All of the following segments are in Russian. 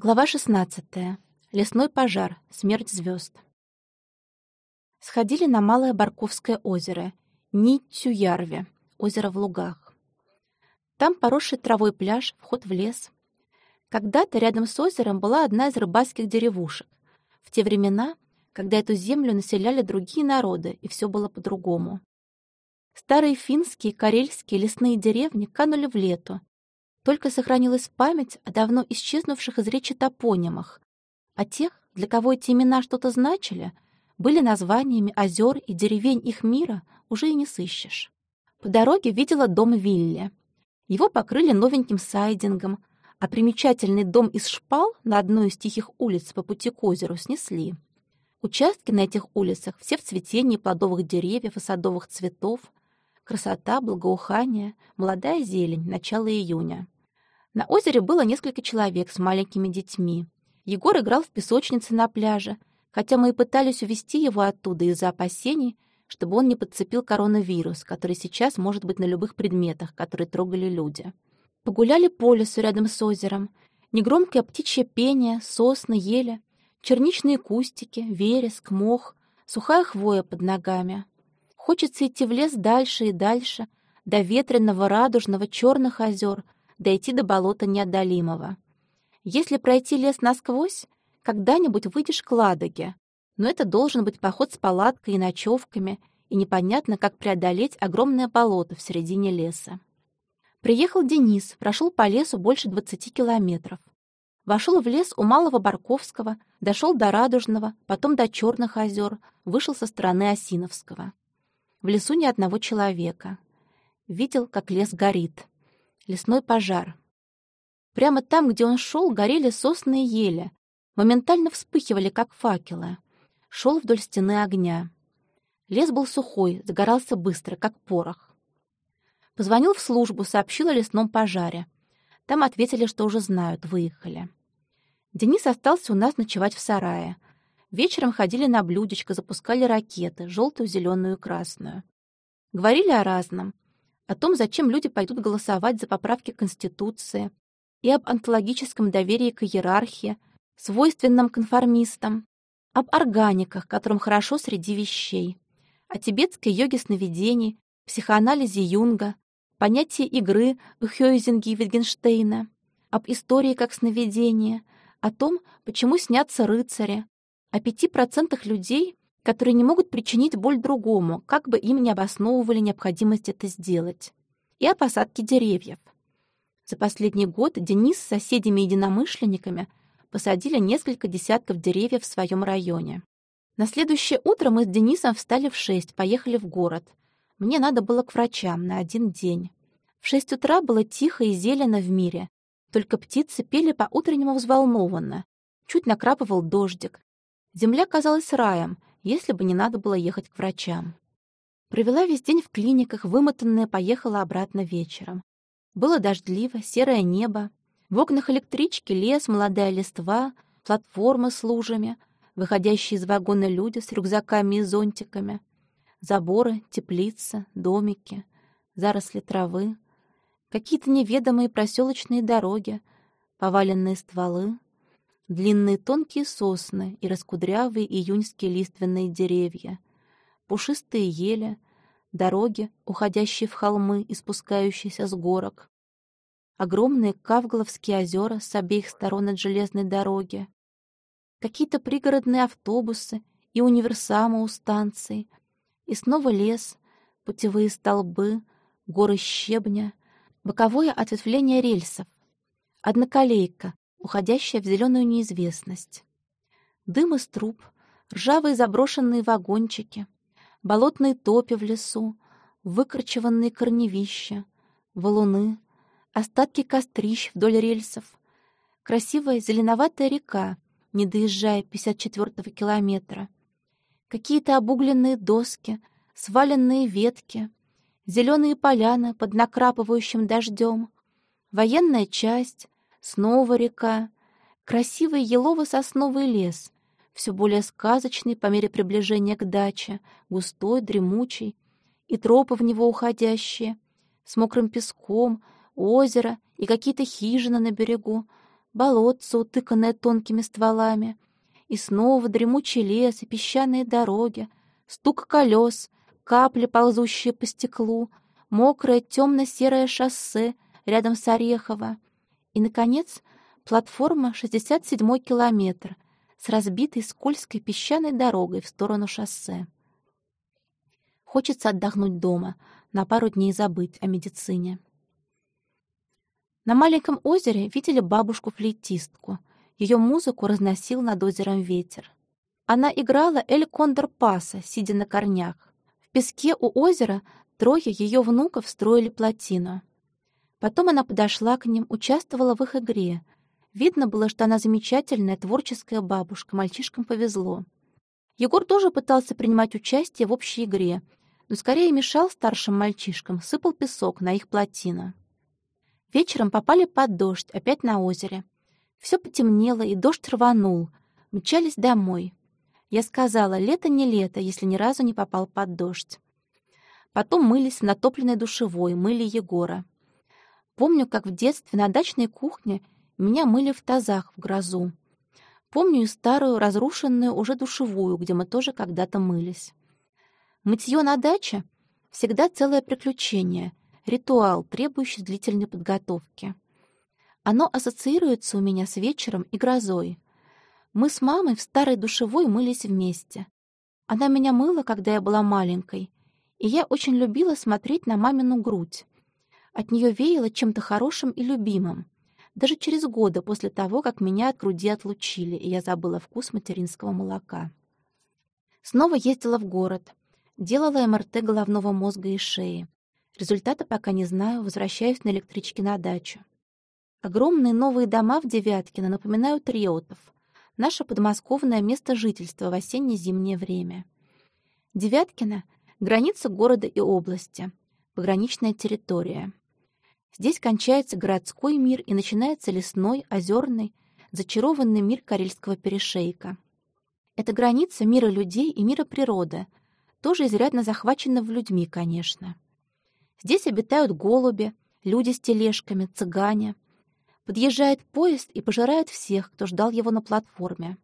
Глава 16. Лесной пожар. Смерть звезд. Сходили на Малое Барковское озеро, Нитюярве, озеро в лугах. Там поросший травой пляж, вход в лес. Когда-то рядом с озером была одна из рыбацких деревушек. В те времена, когда эту землю населяли другие народы, и все было по-другому. Старые финские, карельские лесные деревни канули в лету, только сохранилась память о давно исчезнувших из речи топонимах, а тех, для кого эти имена что-то значили, были названиями озер и деревень их мира, уже и не сыщешь. По дороге видела дом Вилли. Его покрыли новеньким сайдингом, а примечательный дом из шпал на одной из тихих улиц по пути к озеру снесли. Участки на этих улицах все в цветении плодовых деревьев и садовых цветов. Красота, благоухание, молодая зелень, начало июня. На озере было несколько человек с маленькими детьми. Егор играл в песочнице на пляже, хотя мы и пытались увести его оттуда из-за опасений, чтобы он не подцепил коронавирус, который сейчас может быть на любых предметах, которые трогали люди. Погуляли по лесу рядом с озером. Негромкое птичье пение, сосны, ели, черничные кустики, вереск, мох, сухая хвоя под ногами. Хочется идти в лес дальше и дальше, до ветреного, радужного, черных озер — дойти до болота неодолимого. Если пройти лес насквозь, когда-нибудь выйдешь к Ладоге, но это должен быть поход с палаткой и ночевками, и непонятно, как преодолеть огромное болото в середине леса. Приехал Денис, прошел по лесу больше 20 километров. Вошел в лес у Малого Барковского, дошел до Радужного, потом до Черных озер, вышел со стороны Осиновского. В лесу ни одного человека. Видел, как лес горит лесной пожар. Прямо там, где он шел, горели сосны и ели, моментально вспыхивали, как факелы. Шел вдоль стены огня. Лес был сухой, загорался быстро, как порох. Позвонил в службу, сообщил о лесном пожаре. Там ответили, что уже знают, выехали. Денис остался у нас ночевать в сарае. Вечером ходили на блюдечко, запускали ракеты, желтую, зеленую и красную. Говорили о разном — о том, зачем люди пойдут голосовать за поправки Конституции, и об онтологическом доверии к иерархии, свойственном конформистам, об органиках, которым хорошо среди вещей, о тибетской йоге сновидений, психоанализе Юнга, понятии игры Хёйзинги и Витгенштейна, об истории как сновидение, о том, почему снятся рыцари, о пяти процентах людей, которые не могут причинить боль другому, как бы им не обосновывали необходимость это сделать, и о посадке деревьев. За последний год Денис с соседями-единомышленниками посадили несколько десятков деревьев в своем районе. На следующее утро мы с Денисом встали в шесть, поехали в город. Мне надо было к врачам на один день. В шесть утра было тихо и зелено в мире. Только птицы пели по-утреннему взволнованно. Чуть накрапывал дождик. Земля казалась раем, если бы не надо было ехать к врачам. Провела весь день в клиниках, вымотанная поехала обратно вечером. Было дождливо, серое небо. В окнах электрички лес, молодая листва, платформы с лужами, выходящие из вагона люди с рюкзаками и зонтиками, заборы, теплицы, домики, заросли травы, какие-то неведомые проселочные дороги, поваленные стволы, длинные тонкие сосны и раскудрявые июньские лиственные деревья, пушистые ели, дороги, уходящие в холмы и спускающиеся с горок, огромные Кавгловские озера с обеих сторон от железной дороги, какие-то пригородные автобусы и универсамы у станций, и снова лес, путевые столбы, горы щебня, боковое ответвление рельсов, одноколейка, уходящая в зеленую неизвестность. Дым из труб, ржавые заброшенные вагончики, болотные топи в лесу, выкорчеванные корневища, валуны, остатки кострищ вдоль рельсов, красивая зеленоватая река, не доезжая 54-го километра, какие-то обугленные доски, сваленные ветки, зеленые поляны под накрапывающим дождем, военная часть, Снова река. Красивый елово-сосновый лес, все более сказочный по мере приближения к даче, густой, дремучий, и тропы в него уходящие, с мокрым песком, озеро и какие-то хижины на берегу, болотце, утыканное тонкими стволами, и снова дремучий лес и песчаные дороги, стук колес, капли, ползущие по стеклу, мокрое темно-серое шоссе рядом с Орехово, и, наконец, платформа 67-й километр с разбитой скользкой песчаной дорогой в сторону шоссе. Хочется отдохнуть дома, на пару дней забыть о медицине. На маленьком озере видели бабушку-флейтистку. Ее музыку разносил над озером ветер. Она играла «Эль Кондор Паса», сидя на корнях. В песке у озера трое ее внуков строили плотину. Потом она подошла к ним, участвовала в их игре. Видно было, что она замечательная творческая бабушка, мальчишкам повезло. Егор тоже пытался принимать участие в общей игре, но скорее мешал старшим мальчишкам, сыпал песок на их плотину. Вечером попали под дождь, опять на озере. Все потемнело, и дождь рванул. Мчались домой. Я сказала, лето не лето, если ни разу не попал под дождь. Потом мылись в натопленной душевой, мыли Егора. Помню, как в детстве на дачной кухне меня мыли в тазах в грозу. Помню и старую, разрушенную уже душевую, где мы тоже когда-то мылись. Мытье на даче — всегда целое приключение, ритуал, требующий длительной подготовки. Оно ассоциируется у меня с вечером и грозой. Мы с мамой в старой душевой мылись вместе. Она меня мыла, когда я была маленькой, и я очень любила смотреть на мамину грудь. От нее веяло чем-то хорошим и любимым. Даже через годы после того, как меня от груди отлучили, и я забыла вкус материнского молока. Снова ездила в город. Делала МРТ головного мозга и шеи. Результата пока не знаю, возвращаюсь на электричке на дачу. Огромные новые дома в Девяткино напоминают Реутов, наше подмосковное место жительства в осенне-зимнее время. Девяткино — граница города и области, пограничная территория. Здесь кончается городской мир и начинается лесной, озерный, зачарованный мир Карельского перешейка. Это граница мира людей и мира природы — тоже изрядно захвачена людьми, конечно. Здесь обитают голуби, люди с тележками, цыгане. Подъезжает поезд и пожирает всех, кто ждал его на платформе.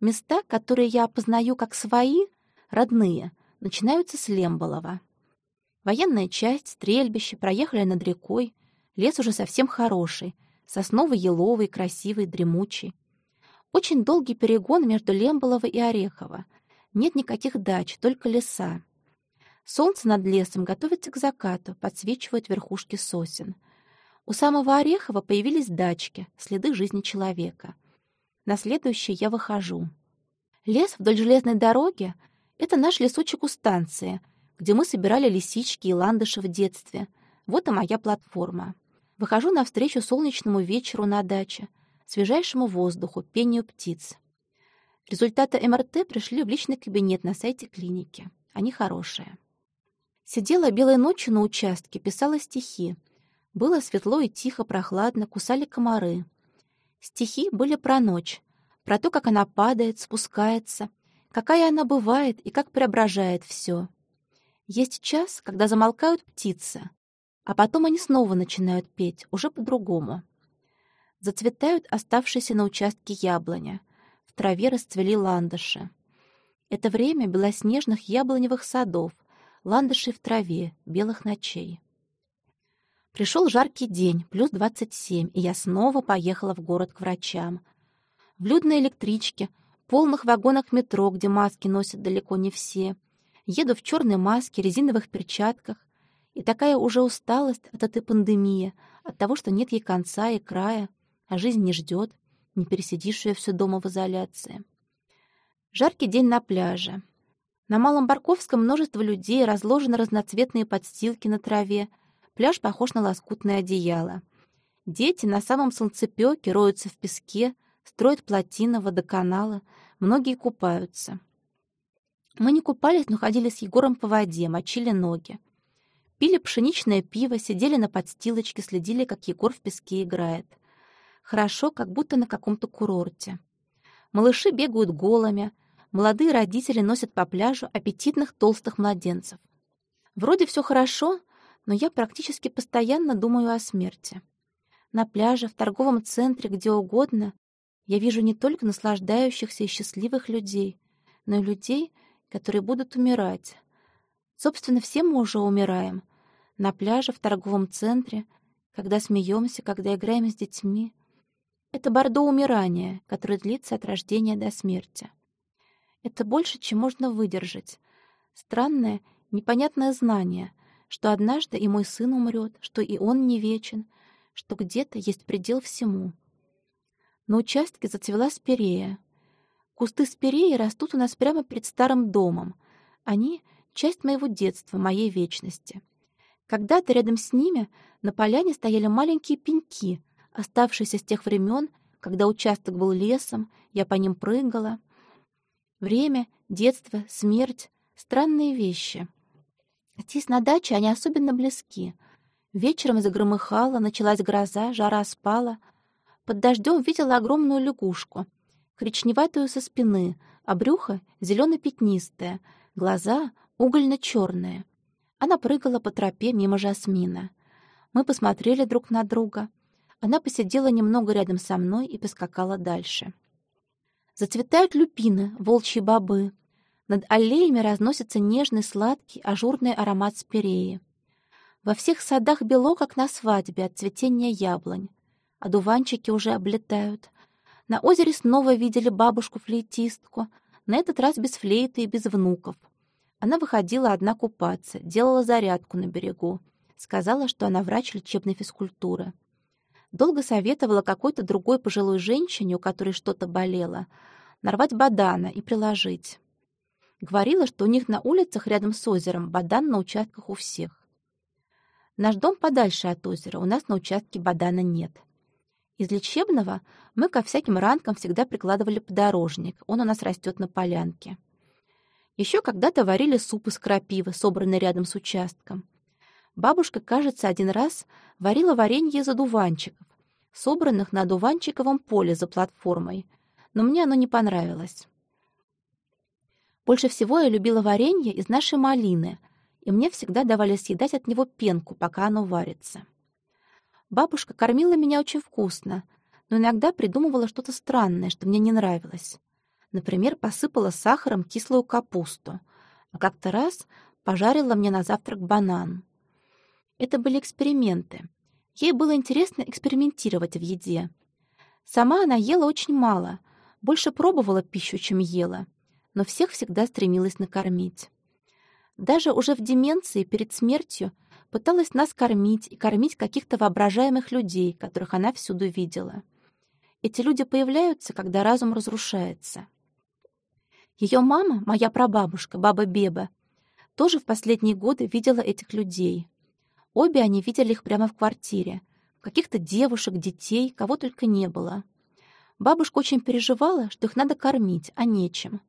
Места, которые я опознаю как свои, родные, начинаются с Лемболова. Военная часть, стрельбище, проехали над рекой. Лес уже совсем хороший, сосновый, еловый, красивый, дремучий. Очень долгий перегон между Лемболово и Орехово — нет никаких дач, только леса. Солнце над лесом готовится к закату, подсвечивают верхушки сосен. У самого Орехова появились дачки, следы жизни человека. На следующий я выхожу. Лес вдоль железной дороги — это наш лесочек у станции, где мы собирали лисички и ландыши в детстве. Вот и моя платформа. Выхожу навстречу солнечному вечеру на даче, свежайшему воздуху, пению птиц. Результаты МРТ пришли в личный кабинет на сайте клиники. Они хорошие. Сидела белой ночью на участке, писала стихи. Было светло и тихо, прохладно, кусали комары. Стихи были про ночь, про то, как она падает, спускается, какая она бывает и как преображает все. Есть час, когда замолкают птицы, а потом они снова начинают петь, уже по-другому. Зацветают оставшиеся на участке яблоня траве расцвели ландыши. Это время белоснежных яблоневых садов, ландышей в траве, белых ночей. Пришел жаркий день, плюс 27, и я снова поехала в город к врачам. В людной электричке, полных вагонах метро, где маски носят далеко не все. Еду в черной маске, резиновых перчатках. И такая уже усталость от этой пандемии, от того, что нет ей конца и края, а жизнь не ждет, не пересидишь ее все дома в изоляции. Жаркий день на пляже. На Малом Барковском множество людей, разложены разноцветные подстилки на траве. Пляж похож на лоскутное одеяло. Дети на самом солнцепёке роются в песке, строят плотины, водоканалы. Многие купаются. Мы не купались, но ходили с Егором по воде, мочили ноги. Пили пшеничное пиво, сидели на подстилочке, следили, как Егор в песке играет — Хорошо, как будто на каком-то курорте. Малыши бегают голыми, молодые родители носят по пляжу аппетитных толстых младенцев. Вроде все хорошо, но я практически постоянно думаю о смерти. на пляже, в торговом центре, где угодно, я вижу не только наслаждающихся и счастливых людей, но и людей, которые будут умирать. Собственно, все мы уже умираем. На пляже, в торговом центре, когда смеемся, когда играем с детьми. Это бордо умирания, которое длится от рождения до смерти. Это больше, чем можно выдержать. Странное, непонятное знание, что однажды и мой сын умрет, что и он не вечен, что где-то есть предел всему. На участке зацвела спирея. Кусты спиреи растут у нас прямо перед старым домом. Они — часть моего детства, моей вечности. Когда-то рядом с ними на поляне стояли маленькие пеньки, оставшиеся с тех времен, когда участок был лесом, я по ним прыгала. Время, детство, смерть — странные вещи. Здесь на даче они особенно близки. Вечером загромыхало, началась гроза, жара спала. Под дождем видела огромную лягушку, коричневатую со спины, а брюхо зелено-пятнистое, глаза угольно-черные. Она прыгала по тропе мимо Жасмина. Мы посмотрели друг на друга. Она посидела немного рядом со мной и поскакала дальше. Зацветают люпины, волчьи бобы. Над аллеями разносится нежный, сладкий, ажурный аромат спиреи. Во всех садах бело, как на свадьбе, от цветения яблонь. Одуванчики уже облетают. На озере снова видели бабушку-флейтистку, на этот раз без флейты и без внуков. Она выходила одна купаться, делала зарядку на берегу. Сказала, что она врач лечебной физкультуры. Долго советовала какой-то другой пожилой женщине, у которой что-то болело, нарвать бадана и приложить. Говорила, что у них на улицах рядом с озером бадан на участках у всех. Наш дом подальше от озера, у нас на участке бадана нет. Из лечебного мы ко всяким ранкам всегда прикладывали подорожник, он у нас растет на полянке. Еще когда-то варили суп из крапивы, собранный рядом с участком. Бабушка, кажется, один раз варила варенье из одуванчиков, собранных на одуванчиковом поле за платформой, но мне оно не понравилось. Больше всего я любила варенье из нашей малины, и мне всегда давали съедать от него пенку, пока оно варится. Бабушка кормила меня очень вкусно, но иногда придумывала что-то странное, что мне не нравилось. Например, посыпала сахаром кислую капусту, а как-то раз пожарила мне на завтрак банан. Это были эксперименты. Ей было интересно экспериментировать в еде. Сама она ела очень мало, больше пробовала пищу, чем ела, но всех всегда стремилась накормить. Даже уже в деменции перед смертью пыталась нас кормить и кормить каких-то воображаемых людей, которых она всюду видела. Эти люди появляются, когда разум разрушается. Ее мама, моя прабабушка, баба Беба, тоже в последние годы видела этих людей. Обе они видели их прямо в квартире. Каких-то девушек, детей, кого только не было. Бабушка очень переживала, что их надо кормить, а нечем.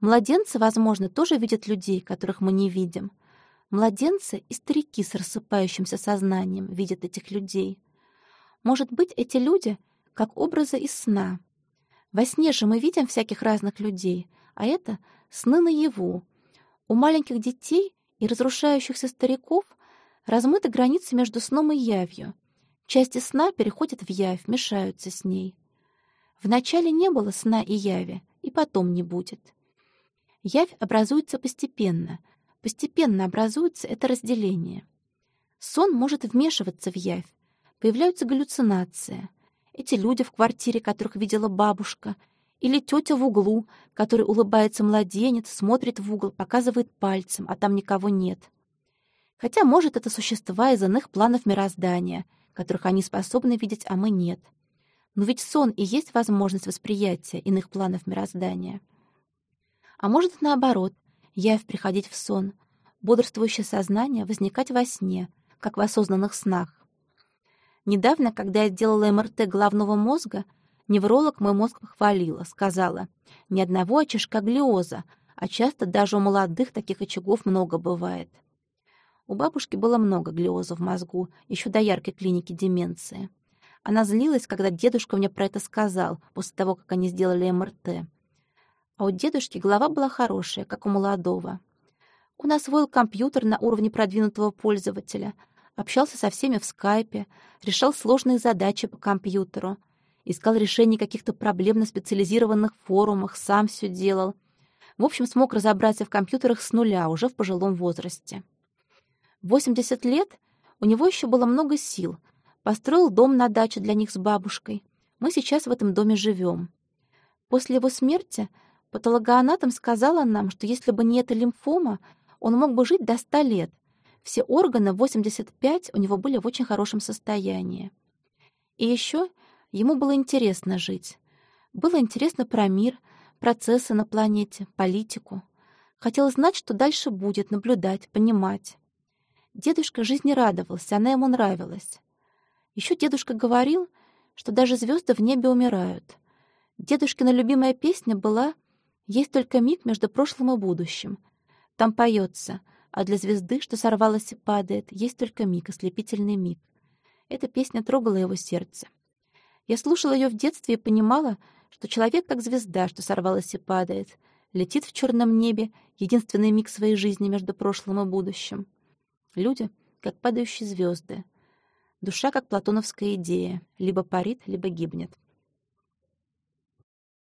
Младенцы, возможно, тоже видят людей, которых мы не видим. Младенцы и старики с рассыпающимся сознанием видят этих людей. Может быть, эти люди как образы из сна — во сне же мы видим всяких разных людей, а это сны наяву. У маленьких детей и разрушающихся стариков размыты границы между сном и явью. Части сна переходят в явь, мешаются с ней. Вначале не было сна и яви, и потом не будет. Явь образуется постепенно. Постепенно образуется это разделение. Сон может вмешиваться в явь. Появляются галлюцинации — эти люди в квартире, которых видела бабушка, или тетя в углу, который улыбается младенец, смотрит в угол, показывает пальцем, а там никого нет. Хотя, может, это существа из иных планов мироздания, которых они способны видеть, а мы нет. Но ведь сон и есть возможность восприятия иных планов мироздания. А может, наоборот, явь приходить в сон, бодрствующее сознание возникать во сне, как в осознанных снах. Недавно, когда я делала МРТ головного мозга, невролог мой мозг похвалила, сказала, ни одного очишка глиоза, а часто даже у молодых таких очагов много бывает. У бабушки было много глиоза в мозгу, еще до яркой клиники деменции. Она злилась, когда дедушка мне про это сказал, после того, как они сделали МРТ. А у дедушки голова была хорошая, как у молодого. Нас свой компьютер на уровне продвинутого пользователя — общался со всеми в скайпе, решал сложные задачи по компьютеру, искал решение каких-то проблем на специализированных форумах, сам все делал. В общем, смог разобраться в компьютерах с нуля, уже в пожилом возрасте. В 80 лет у него еще было много сил. Построил дом на даче для них с бабушкой. Мы сейчас в этом доме живем. После его смерти патологоанатом сказала нам, что если бы не эта лимфома, он мог бы жить до 100 лет. Все органы в 85 у него были в очень хорошем состоянии. И еще ему было интересно жить. Было интересно про мир, процессы на планете, политику. Хотел знать, что дальше будет, наблюдать, понимать. Дедушка жизни радовался, она ему нравилась. Еще дедушка говорил, что даже звезды в небе умирают. Дедушкина любимая песня была «Есть только миг между прошлым и будущим». Там поется «А для звезды, что сорвалась и падает, есть только миг, ослепительный миг». Эта песня трогала его сердце. Я слушала ее в детстве и понимала, что человек как звезда, что сорвалась и падает, летит в черном небе, единственный миг своей жизни между прошлым и будущим. Люди — как падающие звезды. Душа — как платоновская идея, либо парит, либо гибнет.